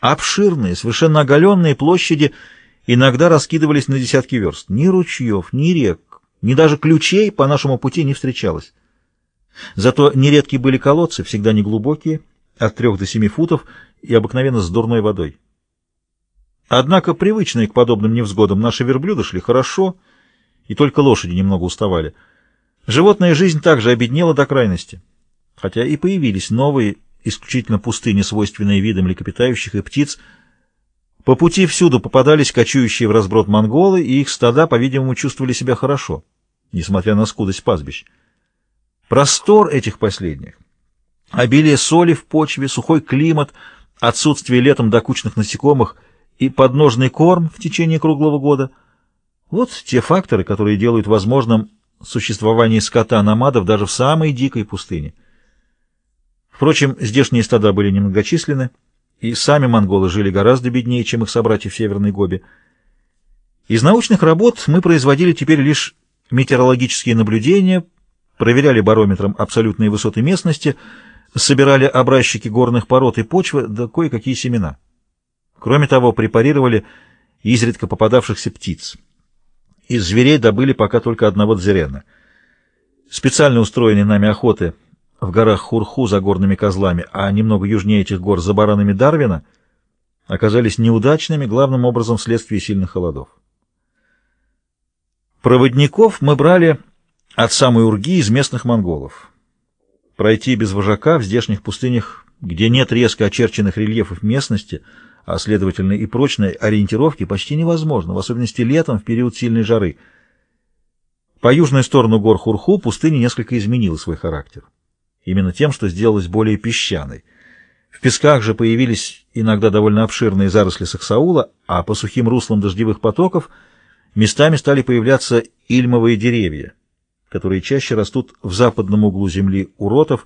Обширные, совершенно оголенные площади иногда раскидывались на десятки верст. Ни ручьев, ни рек, ни даже ключей по нашему пути не встречалось. Зато нередки были колодцы, всегда неглубокие, от трех до семи футов и обыкновенно с дурной водой. Однако привычные к подобным невзгодам наши верблюды шли хорошо, и только лошади немного уставали. Животная жизнь также обеднела до крайности, хотя и появились новые, исключительно пустыни, свойственные видам млекопитающих и птиц. По пути всюду попадались кочующие в разброд монголы, и их стада, по-видимому, чувствовали себя хорошо, несмотря на скудость пастбищ. Простор этих последних, обилие соли в почве, сухой климат, отсутствие летом докучных насекомых и подножный корм в течение круглого года — вот те факторы, которые делают возможным существование скота-номадов даже в самой дикой пустыне. Впрочем, здешние стада были немногочисленны, и сами монголы жили гораздо беднее, чем их собратья в Северной Гобе. Из научных работ мы производили теперь лишь метеорологические наблюдения, проверяли барометром абсолютные высоты местности, собирали образчики горных пород и почвы, да кое-какие семена. Кроме того, препарировали изредка попадавшихся птиц. Из зверей добыли пока только одного дзерена. Специально устроенные нами охоты в горах Хурху за горными козлами, а немного южнее этих гор за баранами Дарвина, оказались неудачными, главным образом вследствие сильных холодов. Проводников мы брали от самой Урги из местных монголов. Пройти без вожака в здешних пустынях, где нет резко очерченных рельефов местности – а следовательно и прочной ориентировки почти невозможно, в особенности летом в период сильной жары. По южную сторону гор Хурху пустыня несколько изменила свой характер. Именно тем, что сделалась более песчаной. В песках же появились иногда довольно обширные заросли саксаула, а по сухим руслам дождевых потоков местами стали появляться ильмовые деревья, которые чаще растут в западном углу земли уротов,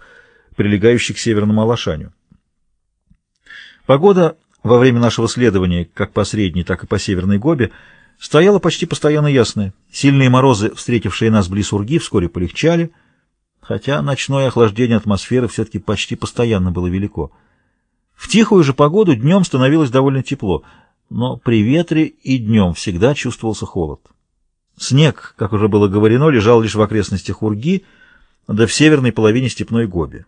прилегающих к северному Алашаню. Погода во время нашего следования как по средней, так и по северной Гобе стояла почти постоянно ясная. Сильные морозы, встретившие нас близ Урги, вскоре полегчали, хотя ночное охлаждение атмосферы все-таки почти постоянно было велико. В тихую же погоду днем становилось довольно тепло, но при ветре и днем всегда чувствовался холод. Снег, как уже было говорено, лежал лишь в окрестностях Урги, да в северной половине степной Гоби.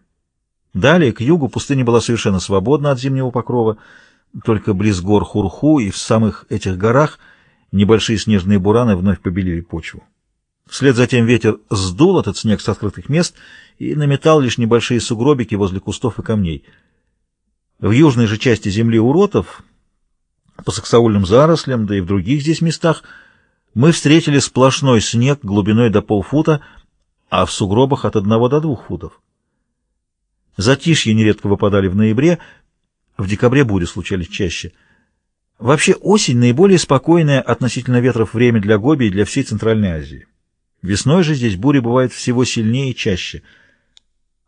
Далее, к югу, пустыня была совершенно свободна от зимнего покрова, только близ гор Хурху и в самых этих горах небольшие снежные бураны вновь побелили почву. Вслед за тем ветер сдул этот снег с открытых мест и наметал лишь небольшие сугробики возле кустов и камней. В южной же части земли уротов, по саксаульным зарослям, да и в других здесь местах, мы встретили сплошной снег глубиной до полфута, а в сугробах от одного до двух футов. Затишье нередко выпадали в ноябре, в декабре бури случались чаще. Вообще осень наиболее спокойное относительно ветров время для Гоби и для всей Центральной Азии. Весной же здесь бури бывают всего сильнее и чаще.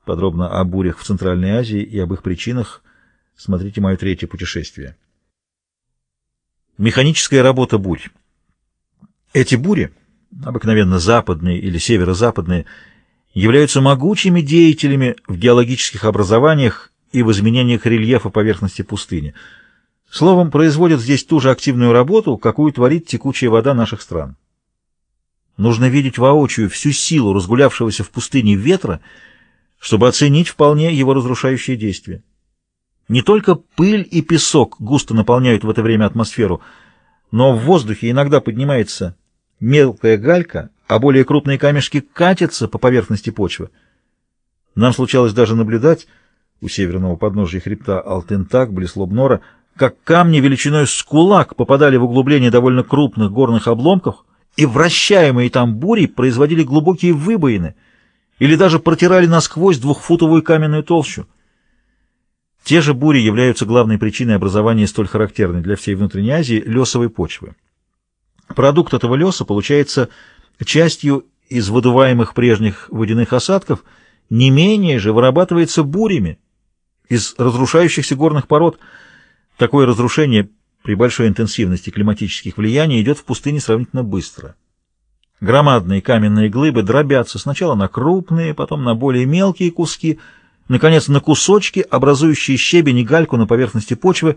Подробно о бурях в Центральной Азии и об их причинах смотрите мое третье путешествие. Механическая работа бурь. Эти бури, обыкновенно западные или северо-западные, являются могучими деятелями в геологических образованиях и в изменениях рельефа поверхности пустыни. Словом, производят здесь ту же активную работу, какую творит текучая вода наших стран. Нужно видеть воочию всю силу разгулявшегося в пустыне ветра, чтобы оценить вполне его разрушающее действие. Не только пыль и песок густо наполняют в это время атмосферу, но в воздухе иногда поднимается мелкая галька, а более крупные камешки катятся по поверхности почвы. Нам случалось даже наблюдать, у северного подножия хребта Алтентак, близ Лобнора, как камни величиной с кулак попадали в углубление довольно крупных горных обломков, и вращаемые там бури производили глубокие выбоины или даже протирали насквозь двухфутовую каменную толщу. Те же бури являются главной причиной образования столь характерной для всей внутренней Азии лесовой почвы. Продукт этого леса получается частью из выдуваемых прежних водяных осадков, не менее же вырабатывается бурями, из разрушающихся горных пород. Такое разрушение при большой интенсивности климатических влияний идет в пустыне сравнительно быстро. Громадные каменные глыбы дробятся сначала на крупные, потом на более мелкие куски, наконец на кусочки, образующие щебень и гальку на поверхности почвы,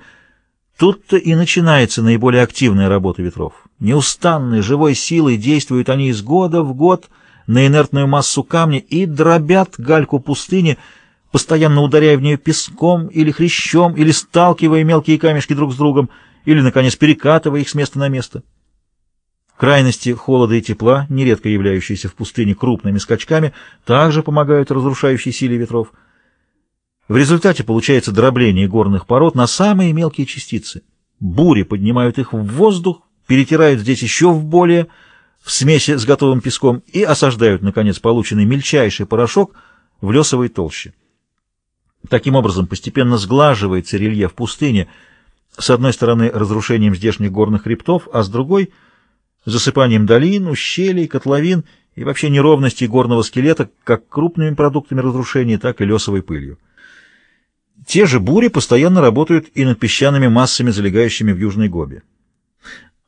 Тут-то и начинается наиболее активная работа ветров. Неустанной, живой силой действуют они из года в год на инертную массу камня и дробят гальку пустыни, постоянно ударяя в нее песком или хрящом, или сталкивая мелкие камешки друг с другом, или, наконец, перекатывая их с места на место. Крайности холода и тепла, нередко являющиеся в пустыне крупными скачками, также помогают разрушающей силе ветров. В результате получается дробление горных пород на самые мелкие частицы. Бури поднимают их в воздух, перетирают здесь еще в более, в смеси с готовым песком и осаждают, наконец, полученный мельчайший порошок в лесовой толще. Таким образом, постепенно сглаживается рельеф пустыни, с одной стороны разрушением здешних горных хребтов, а с другой — засыпанием долин, ущелий, котловин и вообще неровностей горного скелета как крупными продуктами разрушения, так и лесовой пылью. Те же бури постоянно работают и над песчаными массами, залегающими в Южной Гобе.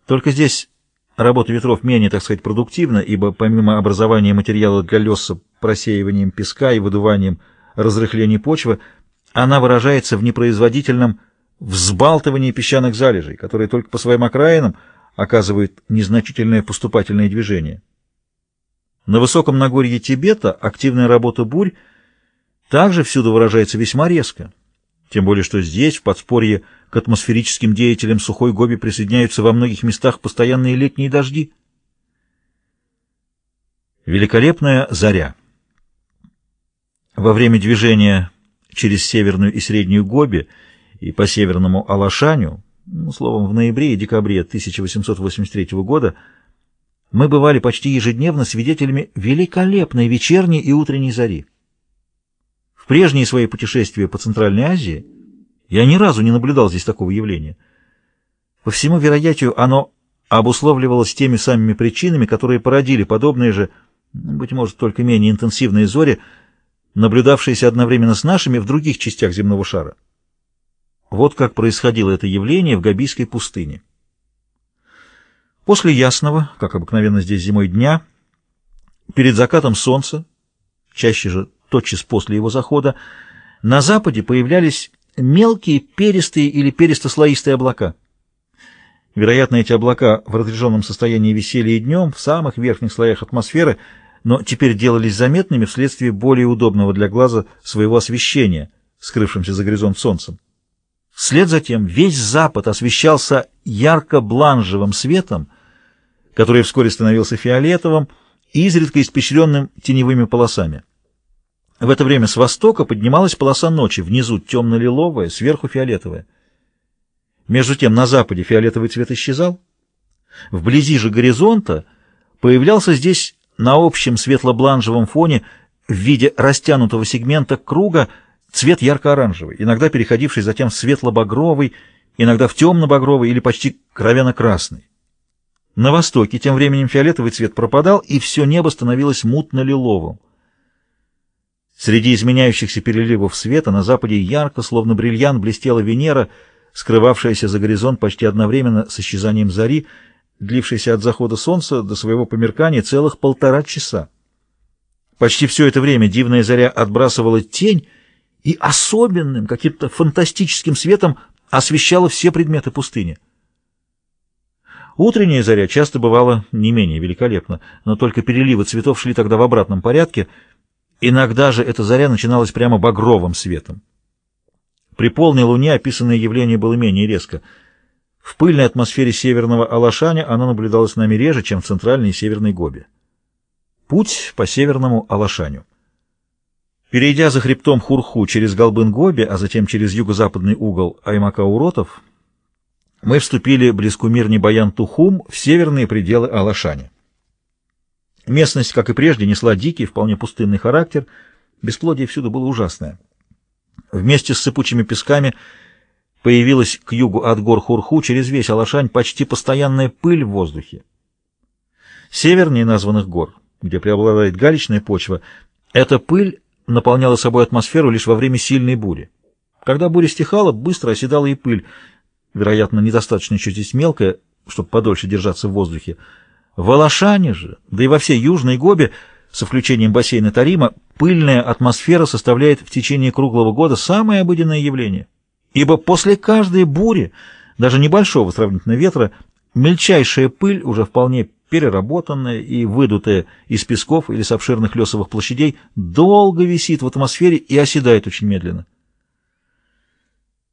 Только здесь работа ветров менее, так сказать, продуктивна, ибо помимо образования материала для леса просеиванием песка и выдуванием разрыхления почвы, она выражается в непроизводительном взбалтывании песчаных залежей, которые только по своим окраинам оказывают незначительное поступательное движение. На высоком Нагорье Тибета активная работа бурь также всюду выражается весьма резко. Тем более, что здесь, в подспорье к атмосферическим деятелям сухой Гоби, присоединяются во многих местах постоянные летние дожди. Великолепная заря. Во время движения через Северную и Среднюю Гоби и по Северному Алашаню, ну, словом, в ноябре и декабре 1883 года, мы бывали почти ежедневно свидетелями великолепной вечерней и утренней зари. В прежние свои путешествия по Центральной Азии я ни разу не наблюдал здесь такого явления. По всему вероятию, оно обусловливалось теми самыми причинами, которые породили подобные же, быть может, только менее интенсивные зори, наблюдавшиеся одновременно с нашими в других частях земного шара. Вот как происходило это явление в Габийской пустыне. После ясного, как обыкновенно здесь зимой, дня, перед закатом солнца, чаще же тотчас после его захода, на западе появлялись мелкие перистые или перистослоистые облака. Вероятно, эти облака в разряженном состоянии висели и днем в самых верхних слоях атмосферы, но теперь делались заметными вследствие более удобного для глаза своего освещения, скрывшимся за горизонт солнцем. Вслед за тем весь запад освещался ярко-бланжевым светом, который вскоре становился фиолетовым, изредка испещренным теневыми полосами. В это время с востока поднималась полоса ночи, внизу темно-лиловая, сверху фиолетовая. Между тем на западе фиолетовый цвет исчезал. Вблизи же горизонта появлялся здесь на общем светло-бланжевом фоне в виде растянутого сегмента круга цвет ярко-оранжевый, иногда переходивший затем в светло-багровый, иногда в темно-багровый или почти кровяно-красный. На востоке тем временем фиолетовый цвет пропадал, и все небо становилось мутно-лиловым. Среди изменяющихся переливов света на западе ярко, словно бриллиант, блестела Венера, скрывавшаяся за горизонт почти одновременно с исчезанием зари, длившейся от захода солнца до своего померкания целых полтора часа. Почти все это время дивная заря отбрасывала тень и особенным, каким-то фантастическим светом освещала все предметы пустыни. Утренняя заря часто бывала не менее великолепна, но только переливы цветов шли тогда в обратном порядке — Иногда же эта заря начиналась прямо багровым светом. При полной луне описанное явление было менее резко. В пыльной атмосфере северного Алашаня оно наблюдалось нами реже, чем в центральной и северной Гобе. Путь по северному Алашаню. Перейдя за хребтом Хурху через Галбын-Гоби, а затем через юго-западный угол Аймака-Уротов, мы вступили близ кумирни Баян-Тухум в северные пределы Алашаня. Местность, как и прежде, несла дикий, вполне пустынный характер, бесплодие всюду было ужасное. Вместе с сыпучими песками появилась к югу от гор Хурху через весь Алашань почти постоянная пыль в воздухе. Севернее названных гор, где преобладает галечная почва, эта пыль наполняла собой атмосферу лишь во время сильной бури. Когда буря стихала, быстро оседала и пыль, вероятно, недостаточно еще здесь мелкая, чтобы подольше держаться в воздухе, в Алашане же, да и во всей Южной Гобе, со включением бассейна Тарима, пыльная атмосфера составляет в течение круглого года самое обыденное явление. Ибо после каждой бури даже небольшого сравнительно ветра, мельчайшая пыль, уже вполне переработанная и выдутая из песков или с обширных лесовых площадей, долго висит в атмосфере и оседает очень медленно.